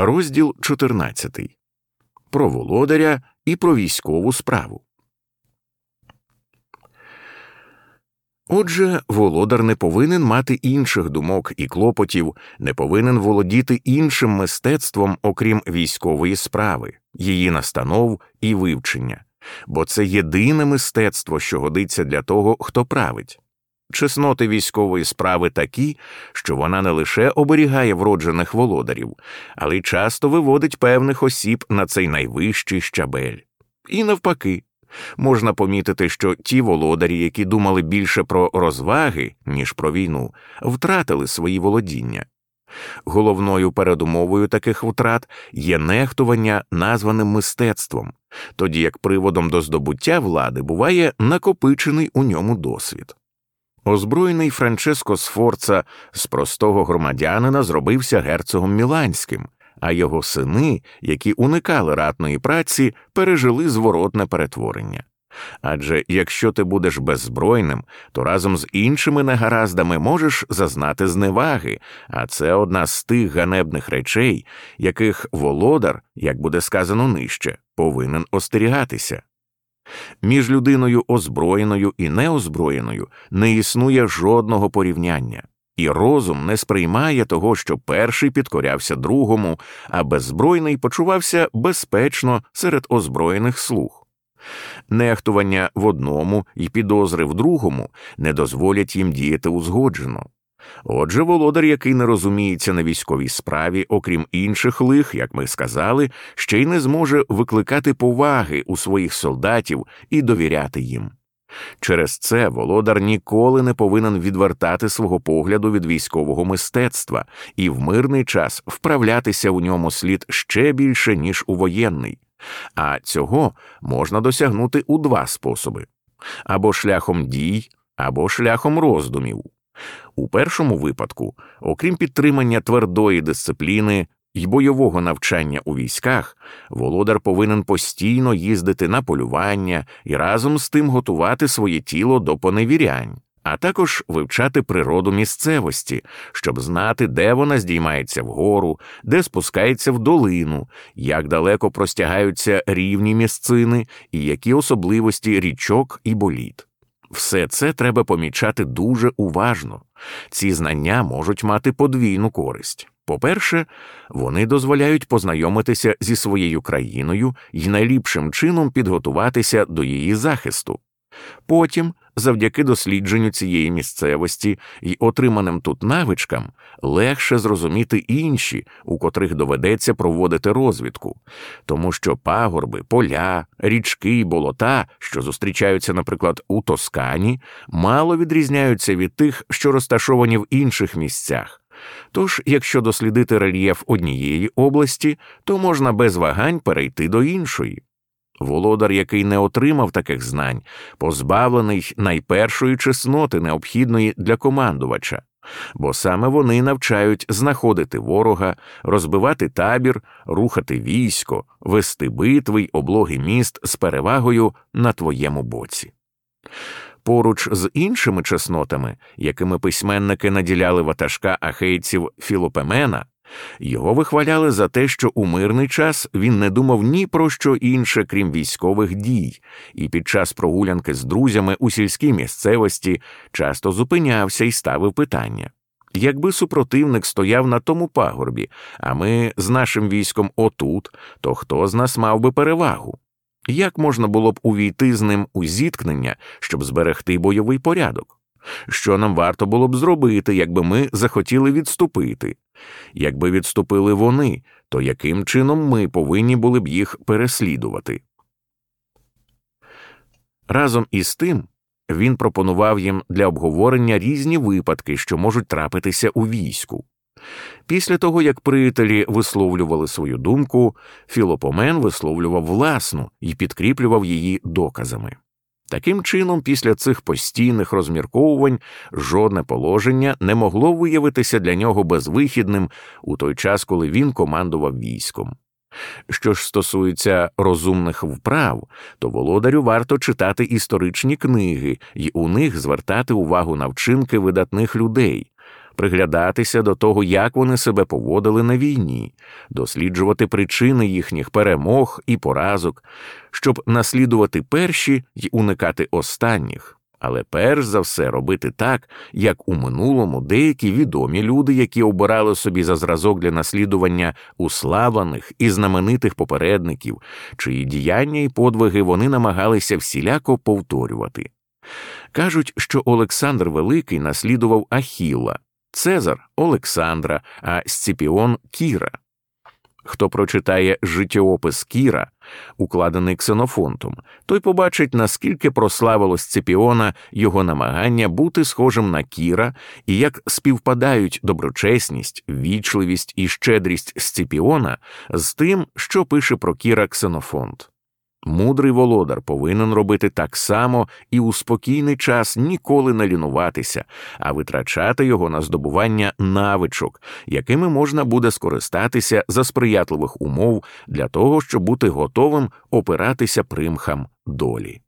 Розділ 14. Про володаря і про військову справу. Отже, володар не повинен мати інших думок і клопотів, не повинен володіти іншим мистецтвом, окрім військової справи, її настанов і вивчення, бо це єдине мистецтво, що годиться для того, хто править. Чесноти військової справи такі, що вона не лише оберігає вроджених володарів, але й часто виводить певних осіб на цей найвищий щабель. І навпаки, можна помітити, що ті володарі, які думали більше про розваги, ніж про війну, втратили свої володіння. Головною передумовою таких втрат є нехтування названим мистецтвом, тоді як приводом до здобуття влади буває накопичений у ньому досвід. Озброєний Франческо Сфорца з простого громадянина зробився герцогом Міланським, а його сини, які уникали ратної праці, пережили зворотне перетворення. Адже якщо ти будеш беззбройним, то разом з іншими негараздами можеш зазнати зневаги, а це одна з тих ганебних речей, яких володар, як буде сказано нижче, повинен остерігатися. Між людиною озброєною і неозброєною не існує жодного порівняння, і розум не сприймає того, що перший підкорявся другому, а беззбройний почувався безпечно серед озброєних слуг. Нехтування в одному і підозри в другому не дозволять їм діяти узгоджено. Отже, володар, який не розуміється на військовій справі, окрім інших лих, як ми сказали, ще й не зможе викликати поваги у своїх солдатів і довіряти їм. Через це володар ніколи не повинен відвертати свого погляду від військового мистецтва і в мирний час вправлятися у ньому слід ще більше, ніж у воєнний, а цього можна досягнути у два способи або шляхом дій, або шляхом роздумів. У першому випадку, окрім підтримання твердої дисципліни й бойового навчання у військах, володар повинен постійно їздити на полювання і разом з тим готувати своє тіло до поневірянь, а також вивчати природу місцевості, щоб знати, де вона здіймається вгору, де спускається в долину, як далеко простягаються рівні місцини і які особливості річок і боліт. Все це треба помічати дуже уважно. Ці знання можуть мати подвійну користь. По-перше, вони дозволяють познайомитися зі своєю країною і найліпшим чином підготуватися до її захисту. Потім, завдяки дослідженню цієї місцевості і отриманим тут навичкам, легше зрозуміти інші, у котрих доведеться проводити розвідку, тому що пагорби, поля, річки й болота, що зустрічаються, наприклад, у Тоскані, мало відрізняються від тих, що розташовані в інших місцях. Тож, якщо дослідити рельєф однієї області, то можна без вагань перейти до іншої. Володар, який не отримав таких знань, позбавлений найпершої чесноти, необхідної для командувача, бо саме вони навчають знаходити ворога, розбивати табір, рухати військо, вести битви й облоги міст з перевагою на твоєму боці. Поруч з іншими чеснотами, якими письменники наділяли ватажка ахейців Філопемена, його вихваляли за те, що у мирний час він не думав ні про що інше, крім військових дій, і під час прогулянки з друзями у сільській місцевості часто зупинявся і ставив питання. Якби супротивник стояв на тому пагорбі, а ми з нашим військом отут, то хто з нас мав би перевагу? Як можна було б увійти з ним у зіткнення, щоб зберегти бойовий порядок? Що нам варто було б зробити, якби ми захотіли відступити? Якби відступили вони, то яким чином ми повинні були б їх переслідувати? Разом із тим він пропонував їм для обговорення різні випадки, що можуть трапитися у війську. Після того, як приятелі висловлювали свою думку, Філопомен висловлював власну і підкріплював її доказами. Таким чином, після цих постійних розмірковувань жодне положення не могло виявитися для нього безвихідним у той час, коли він командував військом. Що ж стосується розумних вправ, то володарю варто читати історичні книги і у них звертати увагу на вчинки видатних людей, приглядатися до того, як вони себе поводили на війні, досліджувати причини їхніх перемог і поразок, щоб наслідувати перші й уникати останніх. Але перш за все робити так, як у минулому деякі відомі люди, які обирали собі за зразок для наслідування уславлених і знаменитих попередників, чиї діяння і подвиги вони намагалися всіляко повторювати. Кажуть, що Олександр Великий наслідував Ахілла, Цезар Олександра, а Сципіон Кіра. Хто прочитає життєопис Кіра, укладений ксенофонтом, той побачить, наскільки прославило Сципіона його намагання бути схожим на Кіра і як співпадають доброчесність, вічливість і щедрість Сципіона з тим, що пише про Кіра Ксенофонт. Мудрий володар повинен робити так само і у спокійний час ніколи не лінуватися, а витрачати його на здобування навичок, якими можна буде скористатися за сприятливих умов для того, щоб бути готовим опиратися примхам долі.